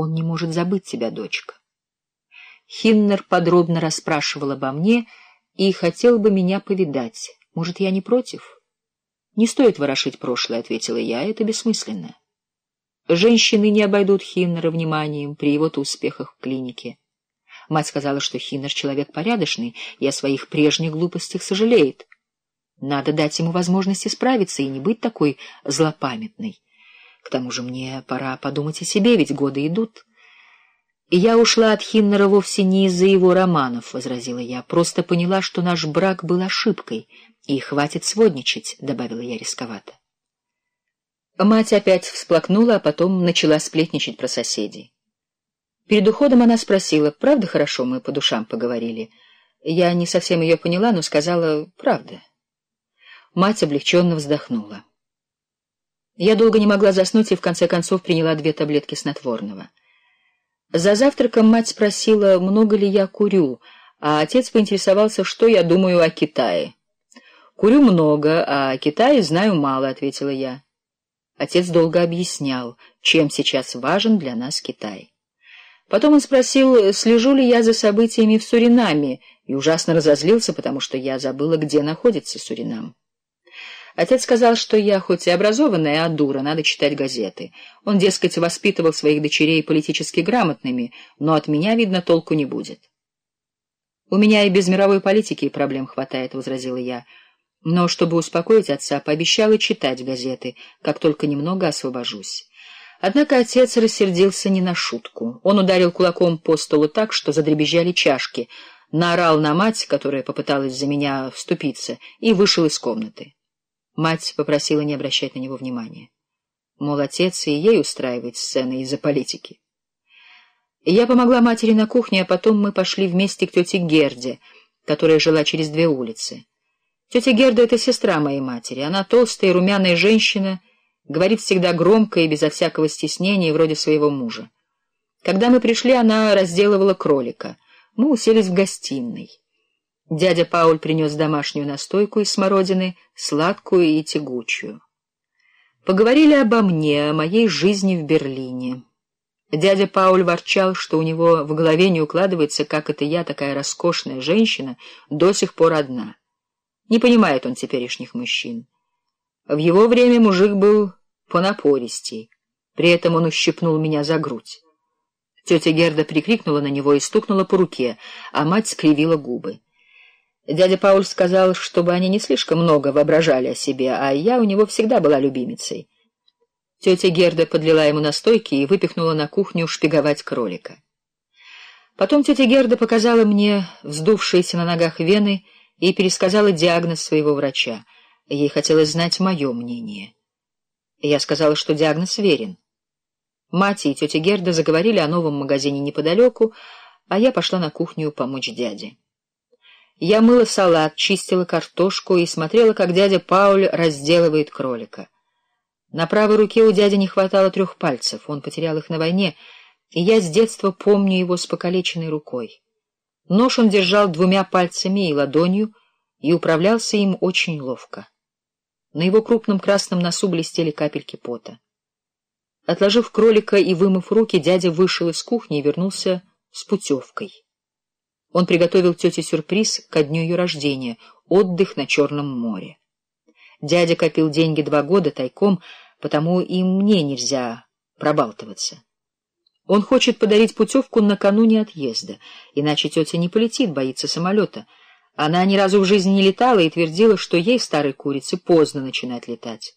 Он не может забыть тебя, дочка. Хиннер подробно расспрашивал обо мне и хотел бы меня повидать. Может, я не против? Не стоит ворошить прошлое, ответила я, это бессмысленно. Женщины не обойдут Хиннера вниманием при его-то успехах в клинике. Мать сказала, что Хиннер человек порядочный и о своих прежних глупостях сожалеет. Надо дать ему возможность исправиться и не быть такой злопамятной. К тому же мне пора подумать о себе, ведь годы идут. И я ушла от Хиннера вовсе не из-за его романов, — возразила я. Просто поняла, что наш брак был ошибкой, и хватит сводничать, — добавила я рисковато. Мать опять всплакнула, а потом начала сплетничать про соседей. Перед уходом она спросила, правда хорошо мы по душам поговорили? Я не совсем ее поняла, но сказала, правда. Мать облегченно вздохнула. Я долго не могла заснуть и в конце концов приняла две таблетки снотворного. За завтраком мать спросила, много ли я курю, а отец поинтересовался, что я думаю о Китае. «Курю много, а о Китае знаю мало», — ответила я. Отец долго объяснял, чем сейчас важен для нас Китай. Потом он спросил, слежу ли я за событиями в Суринаме, и ужасно разозлился, потому что я забыла, где находится Суринам. Отец сказал, что я хоть и образованная, а дура, надо читать газеты. Он, дескать, воспитывал своих дочерей политически грамотными, но от меня, видно, толку не будет. «У меня и без мировой политики проблем хватает», — возразила я. Но, чтобы успокоить отца, пообещала читать газеты, как только немного освобожусь. Однако отец рассердился не на шутку. Он ударил кулаком по столу так, что задребезжали чашки, наорал на мать, которая попыталась за меня вступиться, и вышел из комнаты. Мать попросила не обращать на него внимания. Мол, отец и ей устраивает сцены из-за политики. Я помогла матери на кухне, а потом мы пошли вместе к тете Герде, которая жила через две улицы. Тетя Герда — это сестра моей матери. Она толстая и румяная женщина, говорит всегда громко и безо всякого стеснения, вроде своего мужа. Когда мы пришли, она разделывала кролика. Мы уселись в гостиной. Дядя Пауль принес домашнюю настойку из смородины, сладкую и тягучую. Поговорили обо мне, о моей жизни в Берлине. Дядя Пауль ворчал, что у него в голове не укладывается, как это я, такая роскошная женщина, до сих пор одна. Не понимает он теперешних мужчин. В его время мужик был понапористей. При этом он ущипнул меня за грудь. Тетя Герда прикрикнула на него и стукнула по руке, а мать скривила губы. Дядя Пауль сказал, чтобы они не слишком много воображали о себе, а я у него всегда была любимицей. Тетя Герда подлила ему настойки и выпихнула на кухню шпиговать кролика. Потом тетя Герда показала мне вздувшиеся на ногах вены и пересказала диагноз своего врача. Ей хотелось знать мое мнение. Я сказала, что диагноз верен. Мать и тетя Герда заговорили о новом магазине неподалеку, а я пошла на кухню помочь дяде. Я мыла салат, чистила картошку и смотрела, как дядя Пауль разделывает кролика. На правой руке у дяди не хватало трех пальцев, он потерял их на войне, и я с детства помню его с покалеченной рукой. Нож он держал двумя пальцами и ладонью, и управлялся им очень ловко. На его крупном красном носу блестели капельки пота. Отложив кролика и вымыв руки, дядя вышел из кухни и вернулся с путевкой. Он приготовил тете сюрприз ко дню ее рождения — отдых на Черном море. Дядя копил деньги два года тайком, потому и мне нельзя пробалтываться. Он хочет подарить путевку накануне отъезда, иначе тетя не полетит, боится самолета. Она ни разу в жизни не летала и твердила, что ей, старой курице, поздно начинать летать.